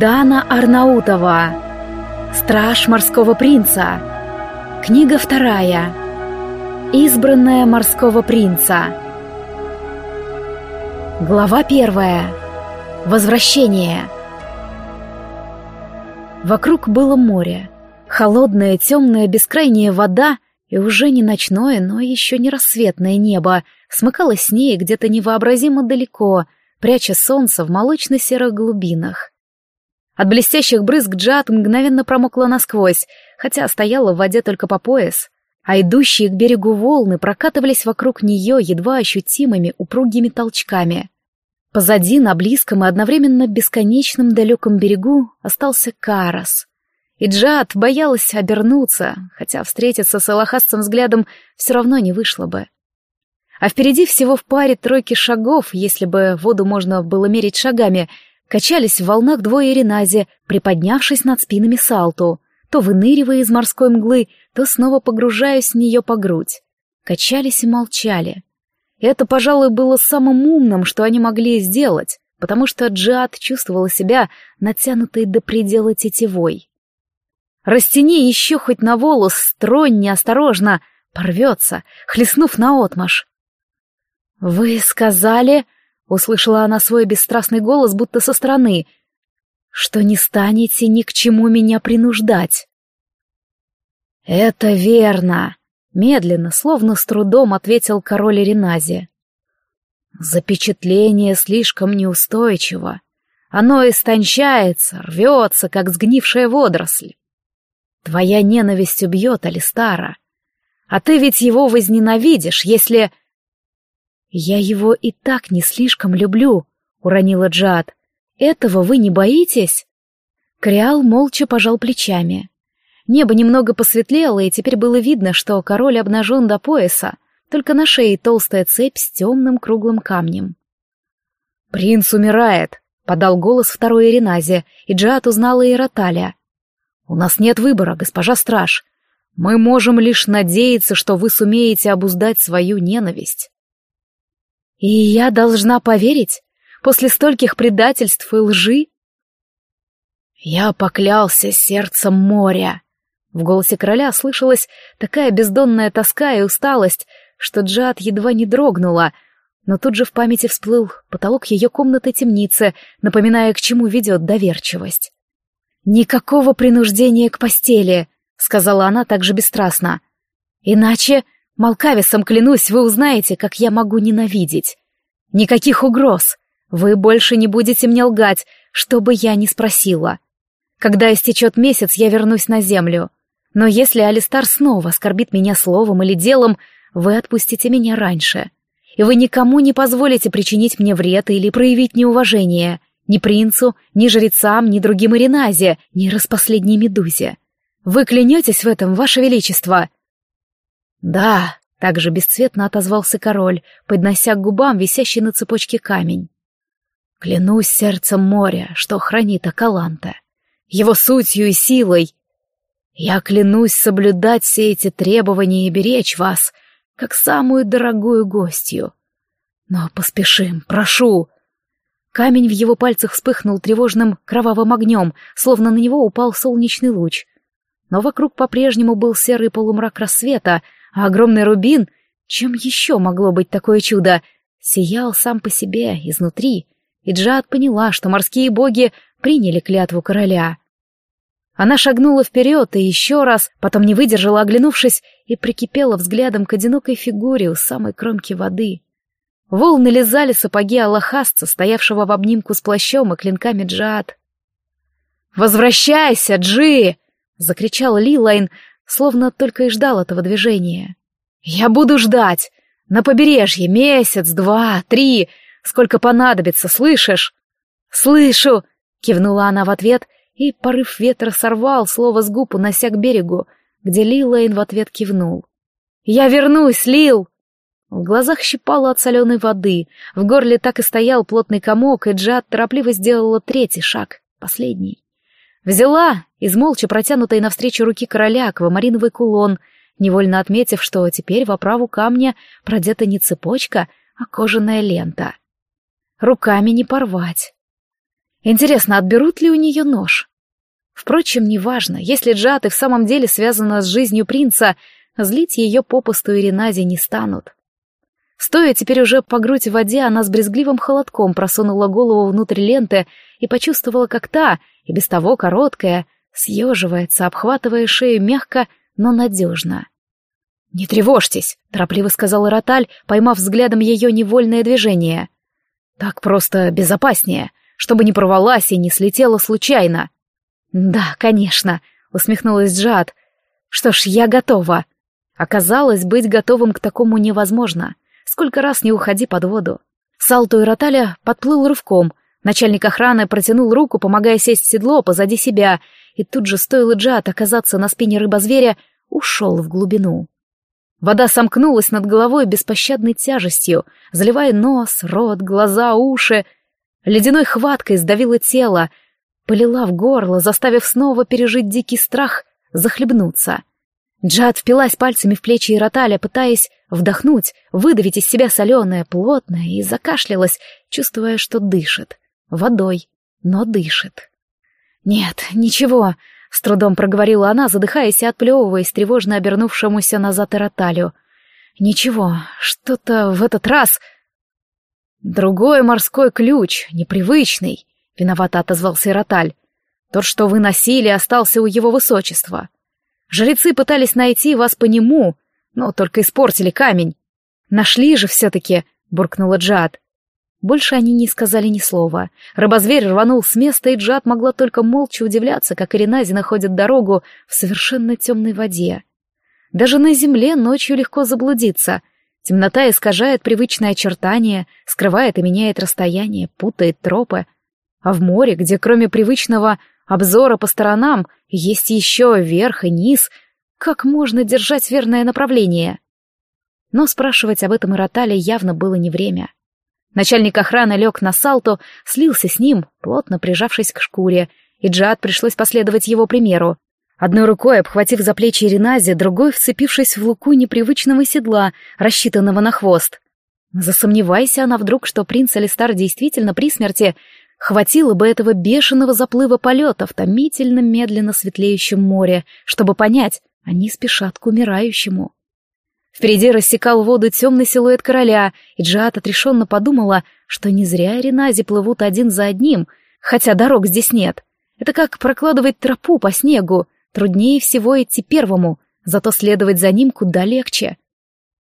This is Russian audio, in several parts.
Дана Арнаутова. Страж морского принца. Книга вторая. Избранная морского принца. Глава первая. Возвращение. Вокруг было море. Холодная, темная, бескрайняя вода и уже не ночное, но еще не рассветное небо смыкалось с ней где-то невообразимо далеко, пряча солнце в молочно-серых глубинах. От блестящих брызг Джад мгновенно промокла насквозь, хотя стояла в воде только по пояс, а идущие к берегу волны прокатывались вокруг нее едва ощутимыми упругими толчками. Позади, на близком и одновременно бесконечном далеком берегу, остался Карас. И Джад боялась обернуться, хотя встретиться с аллахасцем взглядом все равно не вышло бы. А впереди всего в паре тройки шагов, если бы воду можно было мерить шагами — Качались в волнах двое Ренази, приподнявшись над спинами Салту, то выныривая из морской мглы, то снова погружаясь в нее по грудь. Качались и молчали. Это, пожалуй, было самым умным, что они могли сделать, потому что Джиад чувствовала себя натянутой до предела тетивой. Растяни еще хоть на волос, тронь неосторожно, порвется, хлестнув наотмашь. «Вы сказали...» Услышала она свой бесстрастный голос, будто со стороны. «Что не станете ни к чему меня принуждать». «Это верно», — медленно, словно с трудом ответил король Ренази. «Запечатление слишком неустойчиво. Оно истончается, рвется, как сгнившая водоросль. Твоя ненависть убьет Алистара. А ты ведь его возненавидишь, если...» «Я его и так не слишком люблю», — уронила Джад. «Этого вы не боитесь?» Криал молча пожал плечами. Небо немного посветлело, и теперь было видно, что король обнажен до пояса, только на шее толстая цепь с темным круглым камнем. «Принц умирает», — подал голос второй Иреназе, и Джад узнала Ироталя. «У нас нет выбора, госпожа страж. Мы можем лишь надеяться, что вы сумеете обуздать свою ненависть». И я должна поверить? После стольких предательств и лжи? Я поклялся сердцем моря. В голосе короля слышалась такая бездонная тоска и усталость, что Джад едва не дрогнула, но тут же в памяти всплыл потолок ее комнаты-темницы, напоминая, к чему ведет доверчивость. «Никакого принуждения к постели», — сказала она также бесстрастно. «Иначе Малкависом клянусь, вы узнаете, как я могу ненавидеть. Никаких угроз. Вы больше не будете мне лгать, что бы я ни спросила. Когда истечет месяц, я вернусь на землю. Но если Алистар снова оскорбит меня словом или делом, вы отпустите меня раньше. И вы никому не позволите причинить мне вред или проявить неуважение. Ни принцу, ни жрецам, ни другим Иреназе, ни распоследней Медузе. Вы клянетесь в этом, ваше величество?» «Да», — также бесцветно отозвался король, поднося к губам висящий на цепочке камень. «Клянусь сердцем моря, что хранит Акаланта, его сутью и силой. Я клянусь соблюдать все эти требования и беречь вас, как самую дорогую гостью. Но поспешим, прошу!» Камень в его пальцах вспыхнул тревожным кровавым огнем, словно на него упал солнечный луч. Но вокруг по-прежнему был серый полумрак рассвета, а огромный рубин, чем еще могло быть такое чудо, сиял сам по себе, изнутри, и Джад поняла, что морские боги приняли клятву короля. Она шагнула вперед и еще раз, потом не выдержала, оглянувшись, и прикипела взглядом к одинокой фигуре у самой кромки воды. Волны лизали сапоги Аллахасца, стоявшего в обнимку с плащом и клинками Джад. «Возвращайся, Джи!» — закричал Лилайн, словно только и ждал этого движения. «Я буду ждать! На побережье месяц, два, три, сколько понадобится, слышишь?» «Слышу!» — кивнула она в ответ, и порыв ветра сорвал слово с губ, унося к берегу, где Лилайн в ответ кивнул. «Я вернусь, Лил!» В глазах щипало от соленой воды, в горле так и стоял плотный комок, и Джад торопливо сделала третий шаг, последний. Взяла из молча протянутой навстречу руки короля аквамариновый кулон, невольно отметив, что теперь в оправу камня продета не цепочка, а кожаная лента. Руками не порвать. Интересно, отберут ли у нее нож? Впрочем, неважно, если Джад и в самом деле связана с жизнью принца, злить ее попусту и Ренази не станут. Стоя теперь уже по грудь в воде, она с брезгливым холодком просунула голову внутрь ленты и почувствовала, как та, и без того короткая, съеживается, обхватывая шею мягко, но надежно. «Не тревожьтесь», — торопливо сказал Роталь, поймав взглядом ее невольное движение. «Так просто безопаснее, чтобы не порвалась и не слетела случайно». «Да, конечно», — усмехнулась Джад. «Что ж, я готова». Оказалось, быть готовым к такому невозможно. Сколько раз не уходи под воду. Салту и Роталя подплыл рывком. Начальник охраны протянул руку, помогая сесть в седло позади себя, и тут же стоило Джад оказаться на спине рыбозверя, ушел в глубину. Вода сомкнулась над головой беспощадной тяжестью, заливая нос, рот, глаза, уши. Ледяной хваткой сдавило тело, полила в горло, заставив снова пережить дикий страх, захлебнуться. Джад впилась пальцами в плечи Ироталя, пытаясь вдохнуть, выдавить из себя соленое, плотное, и закашлялась, чувствуя, что дышит. Водой, но дышит. «Нет, ничего», — с трудом проговорила она, задыхаясь и отплевываясь тревожно обернувшемуся назад Ироталю. «Ничего, что-то в этот раз...» «Другой морской ключ, непривычный», — виновато отозвался Ироталь. «Тот, что вы носили, остался у его высочества. Жрецы пытались найти вас по нему, но только испортили камень. Нашли же все-таки, буркнула Джад. Больше они не сказали ни слова. Рыбозверь рванул с места, и Джад могла только молча удивляться, как Иринази находит дорогу в совершенно темной воде. Даже на земле ночью легко заблудиться. Темнота искажает привычные очертания, скрывает и меняет расстояние, путает тропы. А в море, где кроме привычного обзора по сторонам есть еще верх и низ, как можно держать верное направление? Но спрашивать об этом Иротале явно было не время. Начальник охраны лег на салту, слился с ним, плотно прижавшись к шкуре, и Джад пришлось последовать его примеру. Одной рукой обхватив за плечи Ренази, другой вцепившись в луку непривычного седла, рассчитанного на хвост. Засомневайся она вдруг, что принц Алистар действительно при смерти, Хватило бы этого бешеного заплыва полета в томительно медленно светлеющем море, чтобы понять, они спешат к умирающему. Впереди рассекал воду темный силуэт короля, и Джиат отрешенно подумала, что не зря Ренази плывут один за одним, хотя дорог здесь нет. Это как прокладывать тропу по снегу, труднее всего идти первому, зато следовать за ним куда легче.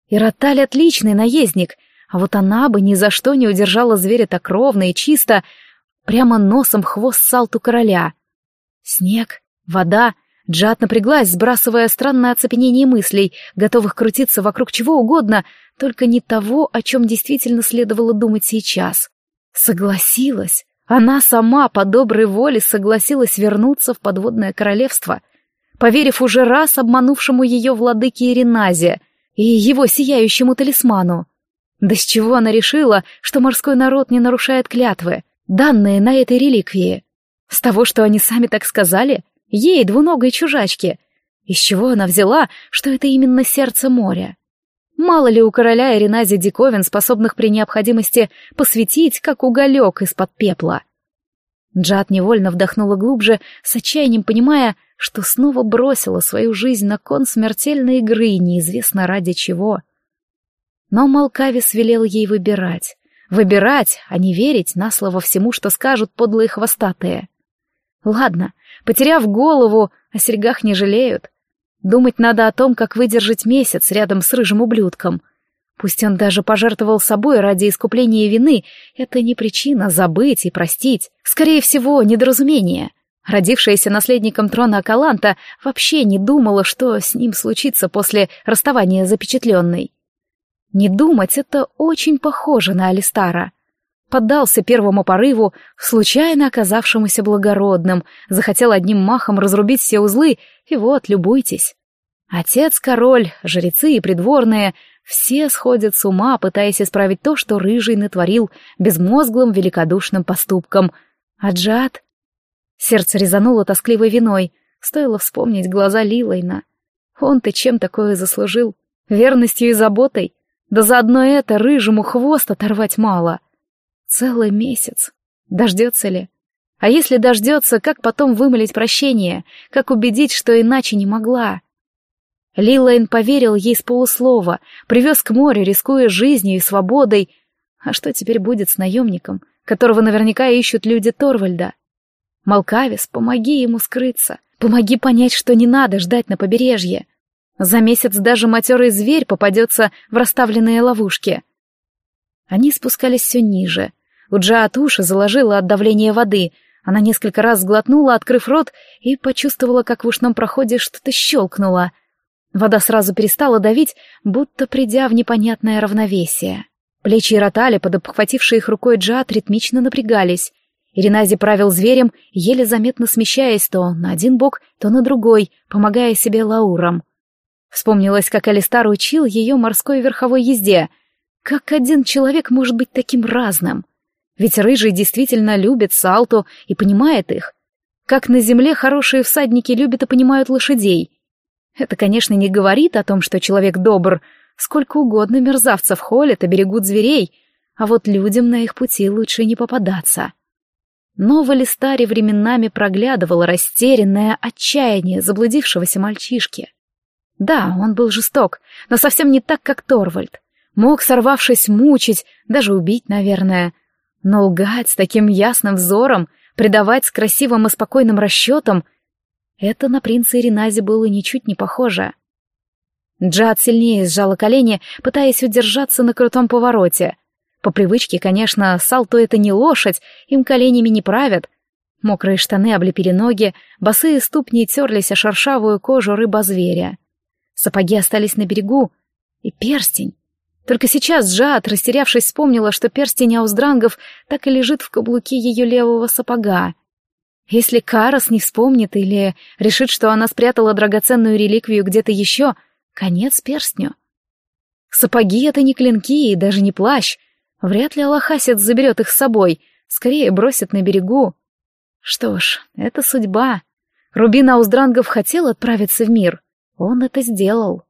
И Роталь отличный наездник, а вот она бы ни за что не удержала зверя так ровно и чисто, прямо носом хвост салту короля. Снег, вода, Джад напряглась, сбрасывая странное оцепенение мыслей, готовых крутиться вокруг чего угодно, только не того, о чем действительно следовало думать сейчас. Согласилась. Она сама по доброй воле согласилась вернуться в подводное королевство, поверив уже раз обманувшему ее владыке Ириназе и его сияющему талисману. Да с чего она решила, что морской народ не нарушает клятвы? данные на этой реликвии? С того, что они сами так сказали? Ей, двуногой чужачке. Из чего она взяла, что это именно сердце моря? Мало ли у короля Иринази диковин, способных при необходимости посветить, как уголек из-под пепла. Джад невольно вдохнула глубже, с отчаянием понимая, что снова бросила свою жизнь на кон смертельной игры, неизвестно ради чего. Но Малкавис велел ей выбирать. Выбирать, а не верить на слово всему, что скажут подлые хвостатые. Ладно, потеряв голову, о серьгах не жалеют. Думать надо о том, как выдержать месяц рядом с рыжим ублюдком. Пусть он даже пожертвовал собой ради искупления вины, это не причина забыть и простить. Скорее всего, недоразумение. Родившаяся наследником трона Акаланта вообще не думала, что с ним случится после расставания запечатленной. Не думать — это очень похоже на Алистара. Поддался первому порыву, случайно оказавшемуся благородным, захотел одним махом разрубить все узлы, и вот, любуйтесь. Отец, король, жрецы и придворные — все сходят с ума, пытаясь исправить то, что Рыжий натворил безмозглым великодушным поступком. А Джад... Сердце резануло тоскливой виной, стоило вспомнить глаза Лилайна. Он-то чем такое заслужил? Верностью и заботой? Да заодно это рыжему хвост оторвать мало. Целый месяц. Дождется ли? А если дождется, как потом вымолить прощение, как убедить, что иначе не могла? Лилайн поверил ей с полуслова, привез к морю, рискуя жизнью и свободой. А что теперь будет с наемником, которого наверняка ищут люди Торвальда? Малкавис, помоги ему скрыться, помоги понять, что не надо ждать на побережье. За месяц даже матерый зверь попадется в расставленные ловушки. Они спускались все ниже. У Джаат уши заложила от давления воды — она несколько раз сглотнула, открыв рот, и почувствовала, как в ушном проходе что-то щелкнуло. Вода сразу перестала давить, будто придя в непонятное равновесие. Плечи ротали, под обхватившей их рукой Джад, ритмично напрягались. Иринази правил зверем, еле заметно смещаясь то на один бок, то на другой, помогая себе лауром. Вспомнилось, как Алистар учил ее морской верховой езде. Как один человек может быть таким разным? Ведь рыжий действительно любит Салту и понимает их. Как на земле хорошие всадники любят и понимают лошадей. Это, конечно, не говорит о том, что человек добр. Сколько угодно мерзавцев холят и берегут зверей, а вот людям на их пути лучше не попадаться. Но в временами проглядывало растерянное отчаяние заблудившегося мальчишки. Да, он был жесток, но совсем не так, как Торвальд. Мог, сорвавшись, мучить, даже убить, наверное. Но лгать с таким ясным взором, предавать с красивым и спокойным расчетом — это на принца Иринази было ничуть не похоже. Джад сильнее сжала колени, пытаясь удержаться на крутом повороте. По привычке, конечно, Салту это не лошадь, им коленями не правят. Мокрые штаны облепили ноги, босые ступни терлись о шершавую кожу рыба-зверя. Сапоги остались на берегу, и перстень. Только сейчас Джаат, растерявшись, вспомнила, что перстень ауздрангов так и лежит в каблуке ее левого сапога. Если Карас не вспомнит или решит, что она спрятала драгоценную реликвию где-то еще, конец перстню. Сапоги — это не клинки и даже не плащ. Вряд ли Аллахасец заберет их с собой, скорее бросит на берегу. Что ж, это судьба. Рубин Ауздрангов хотел отправиться в мир. Он это сделал.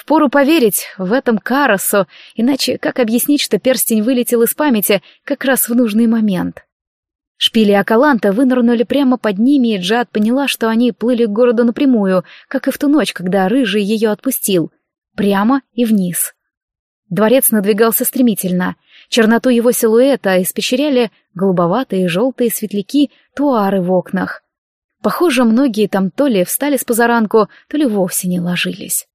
Впору поверить в этом Карасу, иначе как объяснить, что перстень вылетел из памяти как раз в нужный момент? Шпили Акаланта вынырнули прямо под ними, и Джад поняла, что они плыли к городу напрямую, как и в ту ночь, когда Рыжий ее отпустил. Прямо и вниз. Дворец надвигался стремительно. Черноту его силуэта испещряли голубоватые и желтые светляки туары в окнах. Похоже, многие там то ли встали с позаранку, то ли вовсе не ложились.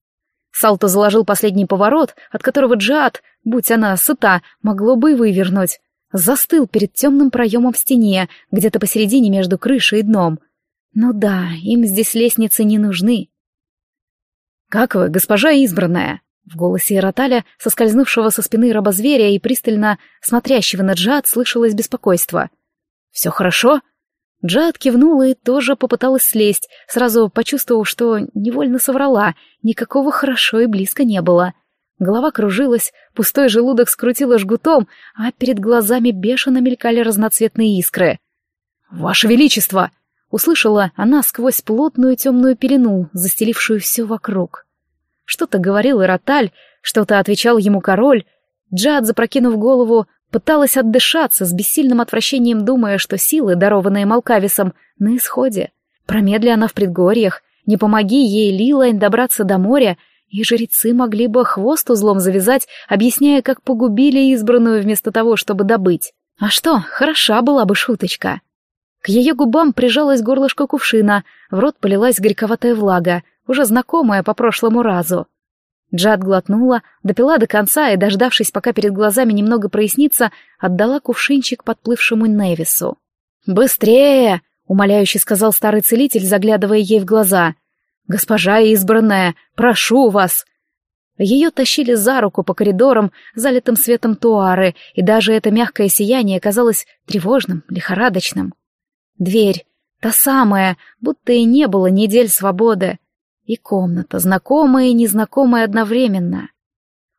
Салто заложил последний поворот, от которого Джад, будь она сыта, могло бы и вывернуть. Застыл перед темным проемом в стене, где-то посередине между крышей и дном. Ну да, им здесь лестницы не нужны. «Как вы, госпожа избранная?» В голосе Ироталя, соскользнувшего со спины рабозверя и пристально смотрящего на Джад, слышалось беспокойство. «Все хорошо?» Джад кивнула и тоже попыталась слезть, сразу почувствовав, что невольно соврала, никакого хорошо и близко не было. Голова кружилась, пустой желудок скрутило жгутом, а перед глазами бешено мелькали разноцветные искры. «Ваше Величество!» — услышала она сквозь плотную темную пелену, застелившую все вокруг. Что-то говорил Ироталь, что-то отвечал ему король. Джад, запрокинув голову, Пыталась отдышаться, с бессильным отвращением думая, что силы, дарованные Малкависом, на исходе. Промедли она в предгорьях, не помоги ей, Лилайн, добраться до моря, и жрецы могли бы хвост узлом завязать, объясняя, как погубили избранную вместо того, чтобы добыть. А что, хороша была бы шуточка. К ее губам прижалась горлышко кувшина, в рот полилась горьковатая влага, уже знакомая по прошлому разу. Джад глотнула, допила до конца и, дождавшись, пока перед глазами немного прояснится, отдала кувшинчик подплывшему Невису. «Быстрее!» — умоляюще сказал старый целитель, заглядывая ей в глаза. «Госпожа избранная, прошу вас!» Ее тащили за руку по коридорам, залитым светом туары, и даже это мягкое сияние казалось тревожным, лихорадочным. Дверь, та самая, будто и не было недель свободы. И комната, знакомая и незнакомая одновременно.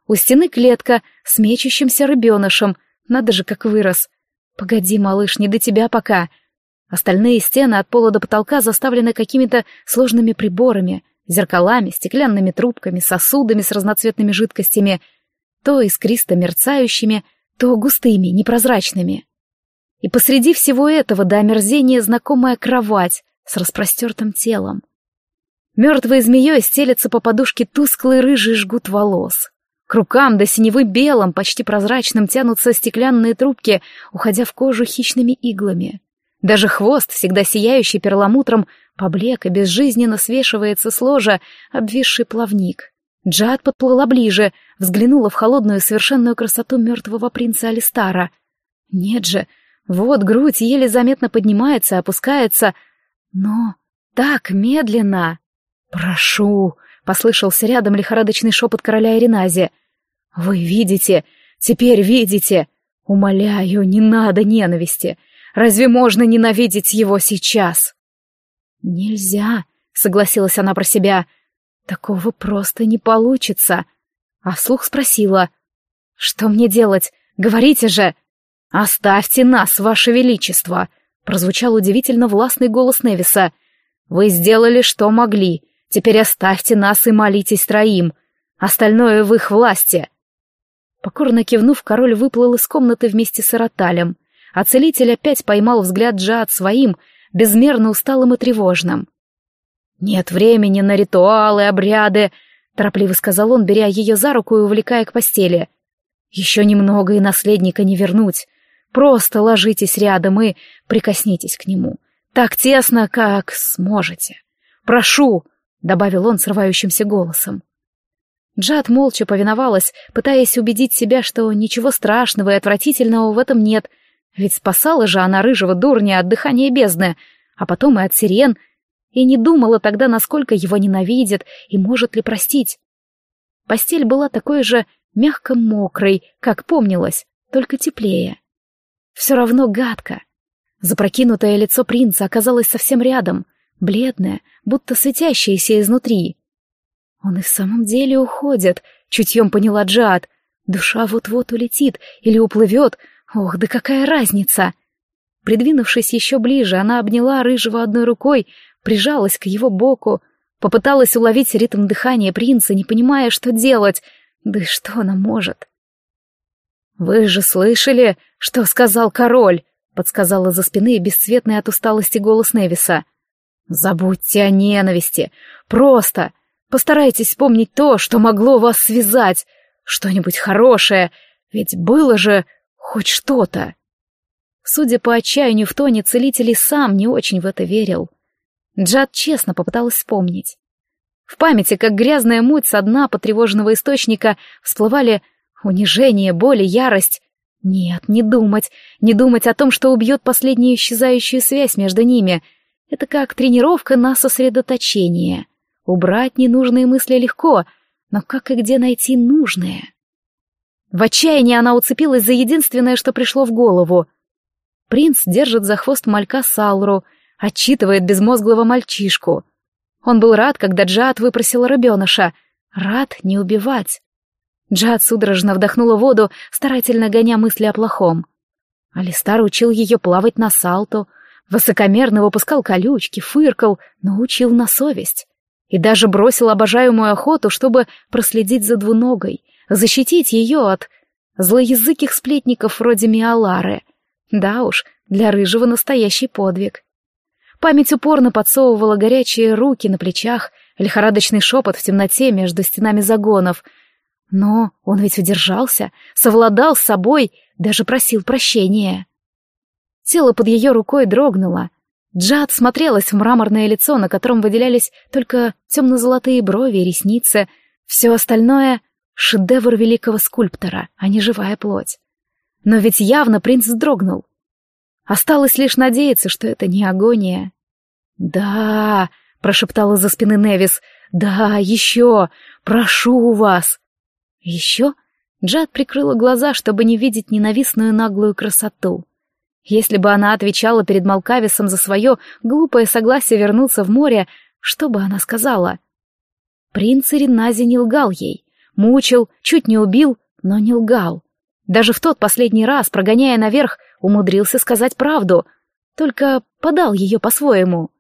У стены клетка с мечущимся рыбенышем. Надо же, как вырос. Погоди, малыш, не до тебя пока. Остальные стены от пола до потолка заставлены какими-то сложными приборами, зеркалами, стеклянными трубками, сосудами с разноцветными жидкостями, то искристо мерцающими, то густыми, непрозрачными. И посреди всего этого до омерзения знакомая кровать с распростертым телом. Мертвой змеей стелется по подушке тусклый рыжий жгут волос. К рукам до синевы белым, почти прозрачным тянутся стеклянные трубки, уходя в кожу хищными иглами. Даже хвост, всегда сияющий перламутром, поблек и безжизненно свешивается с ложа обвисший плавник. Джад подплыла ближе, взглянула в холодную совершенную красоту мертвого принца Алистара. Нет же, вот грудь еле заметно поднимается, опускается, но так медленно. «Прошу!» — послышался рядом лихорадочный шепот короля Иринази. «Вы видите, теперь видите! Умоляю, не надо ненависти! Разве можно ненавидеть его сейчас?» «Нельзя», — согласилась она про себя. «Такого просто не получится». А вслух спросила. «Что мне делать? Говорите же!» «Оставьте нас, ваше величество!» — прозвучал удивительно властный голос Невиса. «Вы сделали, что могли. Теперь оставьте нас и молитесь троим. Остальное в их власти». Покорно кивнув, король выплыл из комнаты вместе с Араталем, а целитель опять поймал взгляд Джаат своим, безмерно усталым и тревожным. «Нет времени на ритуалы, обряды», — торопливо сказал он, беря ее за руку и увлекая к постели. «Еще немного и наследника не вернуть. Просто ложитесь рядом и прикоснитесь к нему. Так тесно, как сможете. Прошу!» — добавил он срывающимся голосом. Джад молча повиновалась, пытаясь убедить себя, что ничего страшного и отвратительного в этом нет, ведь спасала же она рыжего дурня от дыхания бездны, а потом и от сирен, и не думала тогда, насколько его ненавидит и может ли простить. Постель была такой же мягко мокрой, как помнилось, только теплее. Все равно гадко. Запрокинутое лицо принца оказалось совсем рядом, бледное, будто светящееся изнутри. Он и в самом деле уходит, чутьем поняла Джад. Душа вот-вот улетит или уплывет. Ох, да какая разница! Придвинувшись еще ближе, она обняла рыжего одной рукой, прижалась к его боку, попыталась уловить ритм дыхания принца, не понимая, что делать. Да и что она может? «Вы же слышали, что сказал король?» — подсказала за спины бесцветный от усталости голос Невиса. «Забудьте о ненависти. Просто постарайтесь вспомнить то, что могло вас связать. Что-нибудь хорошее. Ведь было же хоть что-то». Судя по отчаянию в тоне целителей, сам не очень в это верил. Джад честно попыталась вспомнить. В памяти, как грязная муть со дна потревоженного источника, всплывали Унижение, боль и ярость. Нет, не думать, не думать о том, что убьет последнюю исчезающую связь между ними. Это как тренировка на сосредоточение. Убрать ненужные мысли легко, но как и где найти нужные? В отчаянии она уцепилась за единственное, что пришло в голову. Принц держит за хвост малька Салру, отчитывает безмозглого мальчишку. Он был рад, когда Джад выпросила рыбеныша. Рад не убивать. Джад судорожно вдохнула воду, старательно гоня мысли о плохом. Алистар учил ее плавать на салту, высокомерно выпускал колючки, фыркал, но учил на совесть. И даже бросил обожаемую охоту, чтобы проследить за двуногой, защитить ее от злоязыких сплетников вроде Миалары. Да уж, для рыжего настоящий подвиг. Память упорно подсовывала горячие руки на плечах, лихорадочный шепот в темноте между стенами загонов — но он ведь удержался, совладал с собой, даже просил прощения. Тело под ее рукой дрогнуло. Джад смотрелась в мраморное лицо, на котором выделялись только темно-золотые брови и ресницы. Все остальное — шедевр великого скульптора, а не живая плоть. Но ведь явно принц вздрогнул. Осталось лишь надеяться, что это не агония. «Да», — прошептала за спины Невис, — «да, еще, прошу вас». Еще Джад прикрыла глаза, чтобы не видеть ненавистную наглую красоту. Если бы она отвечала перед Малкависом за свое глупое согласие вернуться в море, что бы она сказала? Принц Иринази не лгал ей, мучил, чуть не убил, но не лгал. Даже в тот последний раз, прогоняя наверх, умудрился сказать правду, только подал ее по-своему.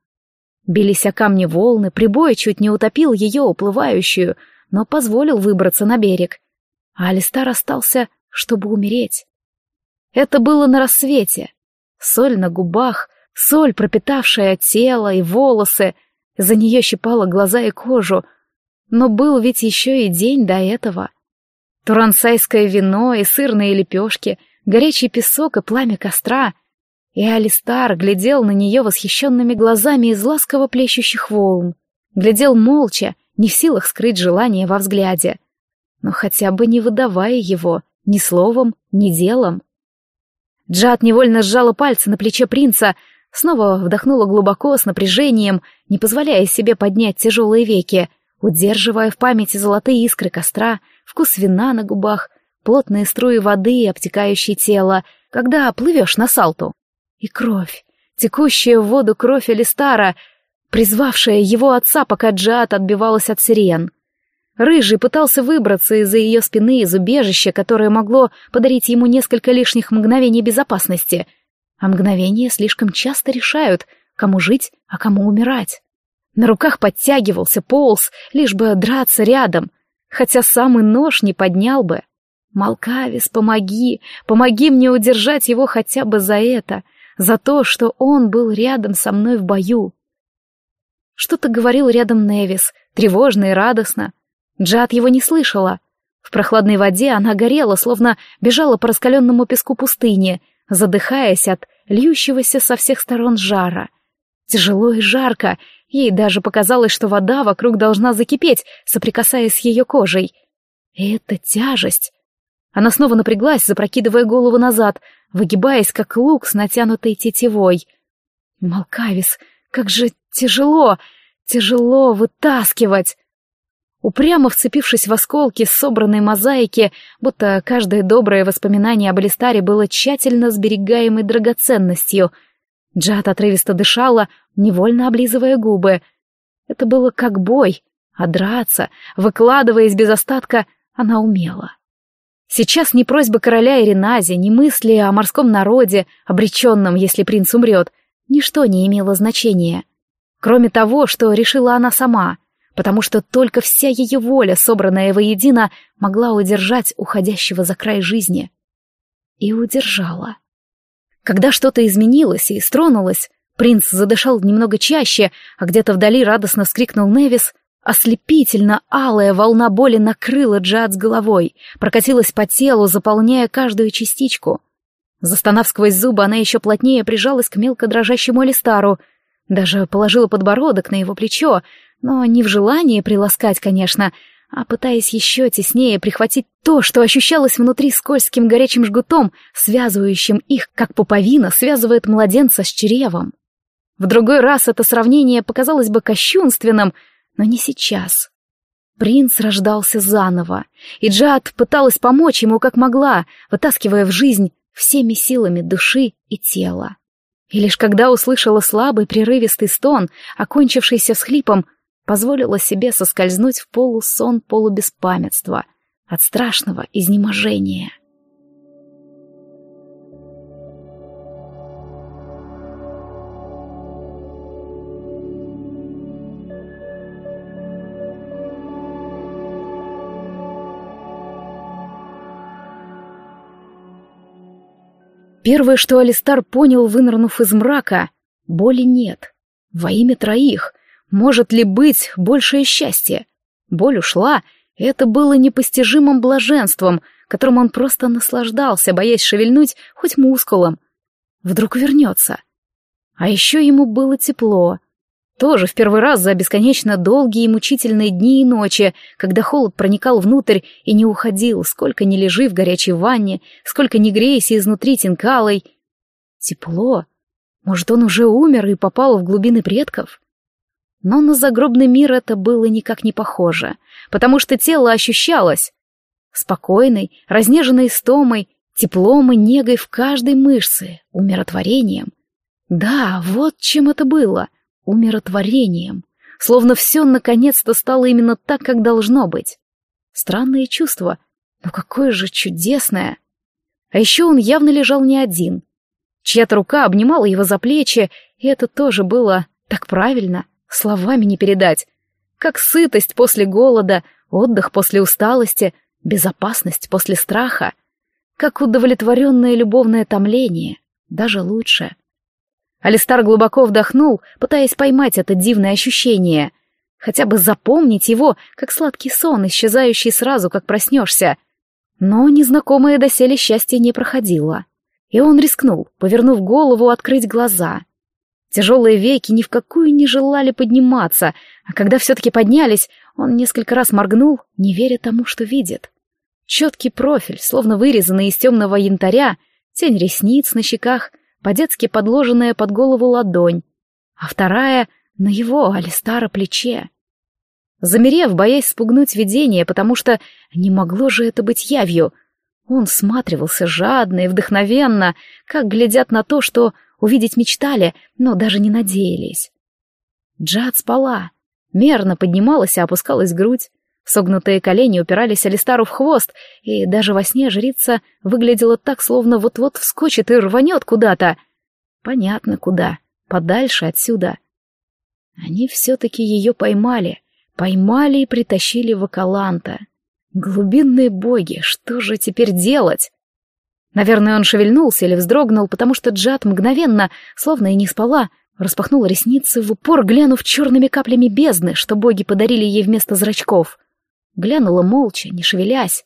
Бились о камни волны, прибой чуть не утопил ее уплывающую, но позволил выбраться на берег. А Алистар остался, чтобы умереть. Это было на рассвете. Соль на губах, соль, пропитавшая тело и волосы, за нее щипала глаза и кожу. Но был ведь еще и день до этого. Турансайское вино и сырные лепешки, горячий песок и пламя костра. И Алистар глядел на нее восхищенными глазами из ласково плещущих волн. Глядел молча, не в силах скрыть желание во взгляде. Но хотя бы не выдавая его ни словом, ни делом. Джад невольно сжала пальцы на плече принца, снова вдохнула глубоко, с напряжением, не позволяя себе поднять тяжелые веки, удерживая в памяти золотые искры костра, вкус вина на губах, плотные струи воды, обтекающие тело, когда плывешь на салту. И кровь, текущая в воду кровь Элистара, призвавшая его отца, пока Джад отбивалась от сирен. Рыжий пытался выбраться из-за ее спины из убежища, которое могло подарить ему несколько лишних мгновений безопасности. А мгновения слишком часто решают, кому жить, а кому умирать. На руках подтягивался, полз, лишь бы драться рядом, хотя самый нож не поднял бы. Малкавис, помоги, помоги мне удержать его хотя бы за это, за то, что он был рядом со мной в бою. Что-то говорил рядом Невис, тревожно и радостно, Джад его не слышала. В прохладной воде она горела, словно бежала по раскаленному песку пустыни, задыхаясь от льющегося со всех сторон жара. Тяжело и жарко, ей даже показалось, что вода вокруг должна закипеть, соприкасаясь с ее кожей. И эта тяжесть... Она снова напряглась, запрокидывая голову назад, выгибаясь, как лук с натянутой тетивой. Малкавис, как же тяжело, тяжело вытаскивать. Упрямо вцепившись в осколки собранной мозаики, будто каждое доброе воспоминание об Алистаре было тщательно сберегаемой драгоценностью. Джад отрывисто дышала, невольно облизывая губы. Это было как бой, а драться, выкладываясь без остатка, она умела. Сейчас ни просьба короля Иринази, ни мысли о морском народе, обреченном, если принц умрет, ничто не имело значения. Кроме того, что решила она сама — потому что только вся ее воля, собранная воедино, могла удержать уходящего за край жизни. И удержала. Когда что-то изменилось и стронулось, принц задышал немного чаще, а где-то вдали радостно вскрикнул Невис, ослепительно алая волна боли накрыла Джад с головой, прокатилась по телу, заполняя каждую частичку. Застонав сквозь зубы, она еще плотнее прижалась к мелко дрожащему Алистару, даже положила подбородок на его плечо, но не в желании приласкать, конечно, а пытаясь еще теснее прихватить то, что ощущалось внутри скользким горячим жгутом, связывающим их, как пуповина связывает младенца с чревом. В другой раз это сравнение показалось бы кощунственным, но не сейчас. Принц рождался заново, и Джад пыталась помочь ему как могла, вытаскивая в жизнь всеми силами души и тела. И лишь когда услышала слабый прерывистый стон, окончившийся всхлипом, позволила себе соскользнуть в полусон полубеспамятства от страшного изнеможения. Первое, что Алистар понял, вынырнув из мрака, боли нет. Во имя троих — может ли быть большее счастье? Боль ушла, и это было непостижимым блаженством, которым он просто наслаждался, боясь шевельнуть хоть мускулом. Вдруг вернется. А еще ему было тепло. Тоже в первый раз за бесконечно долгие и мучительные дни и ночи, когда холод проникал внутрь и не уходил, сколько ни лежи в горячей ванне, сколько ни грейся изнутри тинкалой. Тепло. Может, он уже умер и попал в глубины предков? Но на загробный мир это было никак не похоже, потому что тело ощущалось спокойной, разнеженной стомой, теплом и негой в каждой мышце, умиротворением. Да, вот чем это было, умиротворением. Словно все наконец-то стало именно так, как должно быть. Странное чувство, но какое же чудесное. А еще он явно лежал не один. Чья-то рука обнимала его за плечи, и это тоже было так правильно — Словами не передать. Как сытость после голода, отдых после усталости, безопасность после страха. Как удовлетворенное любовное томление. даже лучше. Алистар глубоко вдохнул, пытаясь поймать это дивное ощущение. Хотя бы запомнить его, как сладкий сон, исчезающий сразу, как проснешься. Но незнакомое доселе счастье не проходило. И он рискнул, повернув голову, открыть глаза. Тяжелые веки ни в какую не желали подниматься, а когда все-таки поднялись, он несколько раз моргнул, не веря тому, что видит. Четкий профиль, словно вырезанный из темного янтаря, тень ресниц на щеках, по-детски подложенная под голову ладонь, а вторая — на его, Алистара, плече. Замерев, боясь спугнуть видение, потому что не могло же это быть явью, он всматривался жадно и вдохновенно, как глядят на то, что увидеть мечтали, но даже не надеялись. Джад спала, мерно поднималась и опускалась грудь, Согнутые колени упирались Алистару в хвост, и даже во сне жрица выглядела так, словно вот-вот вскочит и рванет куда-то. Понятно, куда. Подальше отсюда. Они все-таки ее поймали. Поймали и притащили в Акаланта. Глубинные боги, что же теперь делать? Наверное, он шевельнулся или вздрогнул, потому что Джад мгновенно, словно и не спала, распахнула ресницы в упор, глянув черными каплями бездны, что боги подарили ей вместо зрачков глянула молча, не шевелясь.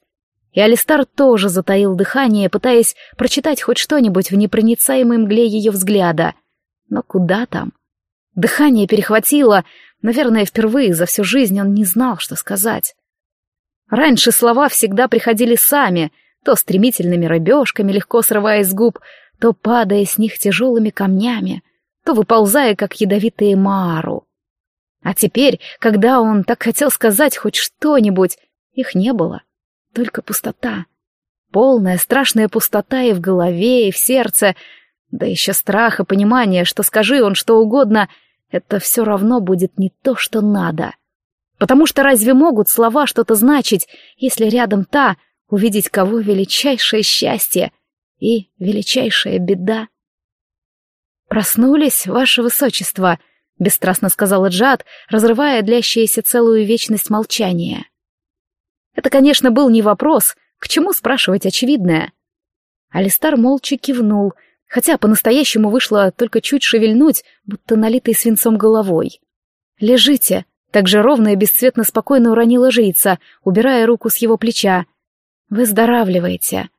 И Алистар тоже затаил дыхание, пытаясь прочитать хоть что-нибудь в непроницаемой мгле ее взгляда. Но куда там? Дыхание перехватило. Наверное, впервые за всю жизнь он не знал, что сказать. Раньше слова всегда приходили сами, то стремительными рыбешками, легко срываясь с губ, то падая с них тяжелыми камнями, то выползая, как ядовитые маару. А теперь, когда он так хотел сказать хоть что-нибудь, их не было. Только пустота. Полная страшная пустота и в голове, и в сердце. Да еще страх и понимание, что скажи он что угодно, это все равно будет не то, что надо. Потому что разве могут слова что-то значить, если рядом та, увидеть кого величайшее счастье и величайшая беда? Проснулись, ваше высочество — бесстрастно сказала Джад, разрывая длящееся целую вечность молчания. Это, конечно, был не вопрос, к чему спрашивать очевидное. Алистар молча кивнул, хотя по-настоящему вышло только чуть шевельнуть, будто налитой свинцом головой. «Лежите», — так же ровно и бесцветно спокойно уронила жрица, убирая руку с его плеча. «Выздоравливаете».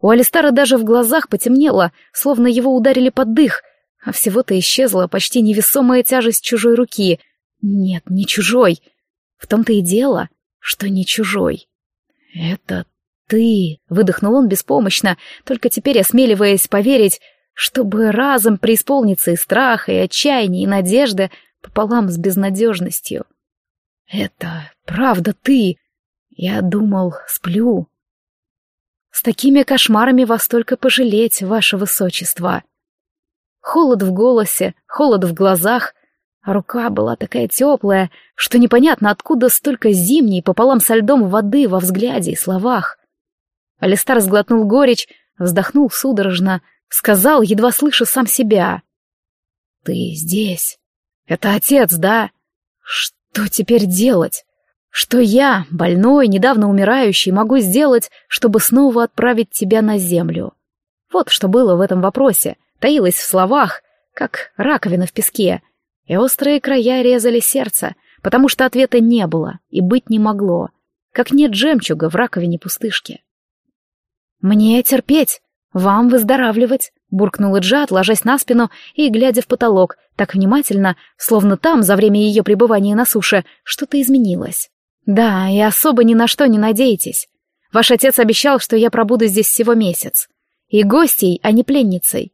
У Алистара даже в глазах потемнело, словно его ударили под дых, а всего-то исчезла почти невесомая тяжесть чужой руки. Нет, не чужой. В том-то и дело, что не чужой. «Это ты!» — выдохнул он беспомощно, только теперь осмеливаясь поверить, чтобы разом преисполниться и страха, и отчаяния, и надежды пополам с безнадежностью. «Это правда ты!» Я думал, сплю. С такими кошмарами вас только пожалеть, ваше высочество. Холод в голосе, холод в глазах, рука была такая теплая, что непонятно, откуда столько зимней пополам со льдом воды во взгляде и словах. Алистар сглотнул горечь, вздохнул судорожно, сказал, едва слыша сам себя. «Ты здесь. Это отец, да? Что теперь делать? Что я, больной, недавно умирающий, могу сделать, чтобы снова отправить тебя на землю?» Вот что было в этом вопросе — таилась в словах, как раковина в песке, и острые края резали сердце, потому что ответа не было и быть не могло, как нет жемчуга в раковине пустышки. «Мне терпеть, вам выздоравливать», — буркнула Джад, ложась на спину и глядя в потолок, так внимательно, словно там, за время ее пребывания на суше, что-то изменилось. «Да, и особо ни на что не надейтесь. Ваш отец обещал, что я пробуду здесь всего месяц. И гостей, а не пленницей.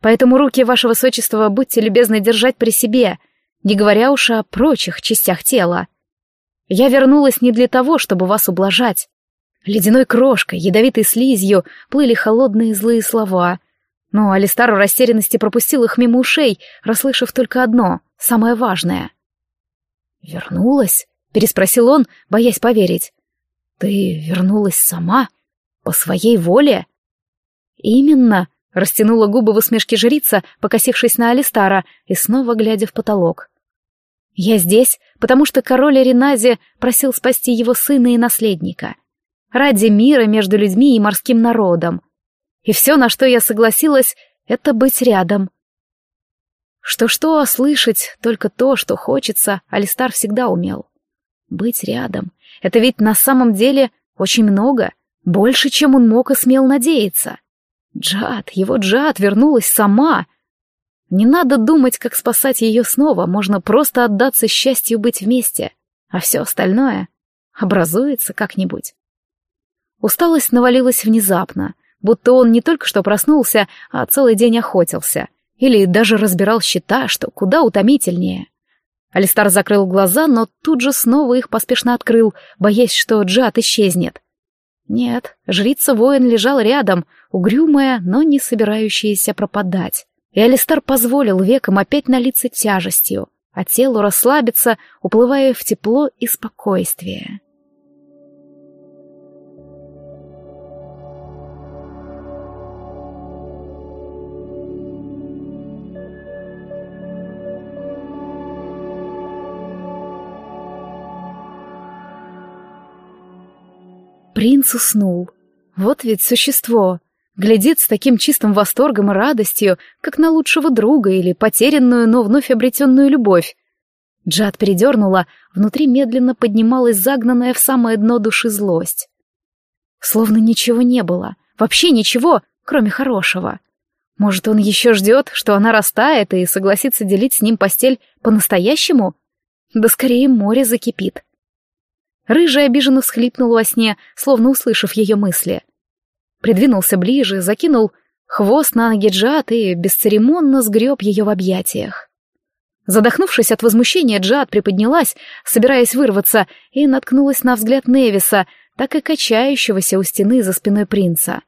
Поэтому руки вашего высочества будьте любезны держать при себе, не говоря уж о прочих частях тела. Я вернулась не для того, чтобы вас ублажать. Ледяной крошкой, ядовитой слизью плыли холодные злые слова. Но Алистар в растерянности пропустил их мимо ушей, расслышав только одно, самое важное. «Вернулась?» — переспросил он, боясь поверить. «Ты вернулась сама? По своей воле?» «Именно», Растянула губы в усмешке жрица, покосившись на Алистара и снова глядя в потолок. «Я здесь, потому что король Ренази просил спасти его сына и наследника. Ради мира между людьми и морским народом. И все, на что я согласилась, это быть рядом. Что-что, слышать только то, что хочется, Алистар всегда умел. Быть рядом — это ведь на самом деле очень много, больше, чем он мог и смел надеяться. Джад, его Джад вернулась сама. Не надо думать, как спасать ее снова, можно просто отдаться счастью быть вместе, а все остальное образуется как-нибудь. Усталость навалилась внезапно, будто он не только что проснулся, а целый день охотился. Или даже разбирал счета, что куда утомительнее. Алистар закрыл глаза, но тут же снова их поспешно открыл, боясь, что Джад исчезнет. Нет, жрица-воин лежал рядом, угрюмая, но не собирающаяся пропадать. И Алистар позволил векам опять налиться тяжестью, а телу расслабиться, уплывая в тепло и спокойствие. Принц уснул. Вот ведь существо. Глядит с таким чистым восторгом и радостью, как на лучшего друга или потерянную, но вновь обретенную любовь. Джад передернула, внутри медленно поднималась загнанная в самое дно души злость. Словно ничего не было, вообще ничего, кроме хорошего. Может, он еще ждет, что она растает и согласится делить с ним постель по-настоящему? Да скорее море закипит. Рыжий обиженно всхлипнул во сне, словно услышав ее мысли. Придвинулся ближе, закинул хвост на ноги Джад и бесцеремонно сгреб ее в объятиях. Задохнувшись от возмущения, Джад приподнялась, собираясь вырваться, и наткнулась на взгляд Невиса, так и качающегося у стены за спиной принца.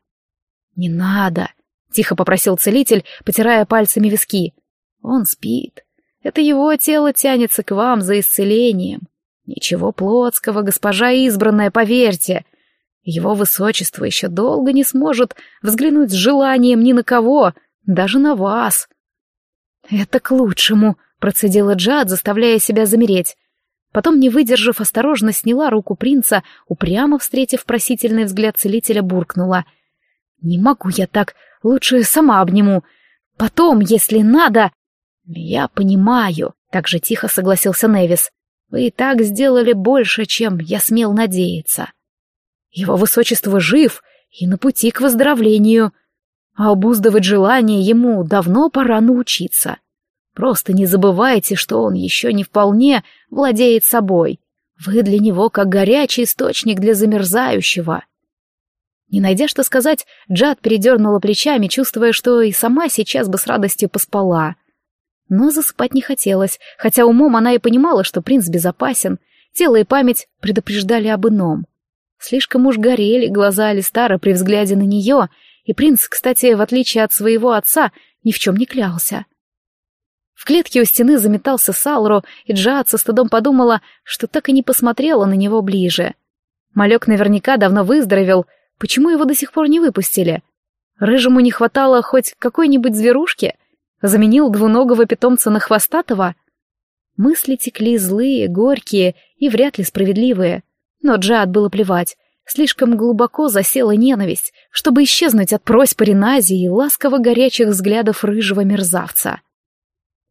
«Не надо», — тихо попросил целитель, потирая пальцами виски. «Он спит. Это его тело тянется к вам за исцелением. Ничего плотского, госпожа избранная, поверьте. Его высочество еще долго не сможет взглянуть с желанием ни на кого, даже на вас. Это к лучшему, процедила Джад, заставляя себя замереть. Потом, не выдержав, осторожно сняла руку принца, упрямо встретив просительный взгляд целителя, буркнула. «Не могу я так, лучше сама обниму. Потом, если надо...» «Я понимаю», — так же тихо согласился Невис. Вы и так сделали больше, чем я смел надеяться. Его высочество жив и на пути к выздоровлению, а обуздывать желание ему давно пора научиться. Просто не забывайте, что он еще не вполне владеет собой. Вы для него как горячий источник для замерзающего. Не найдя что сказать, Джад передернула плечами, чувствуя, что и сама сейчас бы с радостью поспала — но засыпать не хотелось, хотя умом она и понимала, что принц безопасен, тело и память предупреждали об ином. Слишком уж горели глаза Алистара при взгляде на нее, и принц, кстати, в отличие от своего отца, ни в чем не клялся. В клетке у стены заметался Салро, и Джаат со стыдом подумала, что так и не посмотрела на него ближе. Малек наверняка давно выздоровел, почему его до сих пор не выпустили? Рыжему не хватало хоть какой-нибудь зверушки — Заменил двуногого питомца на хвостатого? Мысли текли злые, горькие и вряд ли справедливые. Но Джад было плевать. Слишком глубоко засела ненависть, чтобы исчезнуть от просьб Ренази и ласково-горячих взглядов рыжего мерзавца.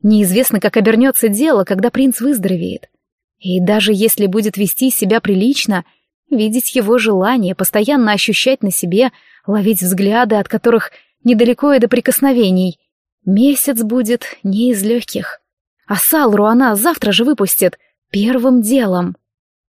Неизвестно, как обернется дело, когда принц выздоровеет. И даже если будет вести себя прилично, видеть его желание, постоянно ощущать на себе, ловить взгляды, от которых недалеко и до прикосновений, Месяц будет не из легких. А Салру она завтра же выпустит. Первым делом.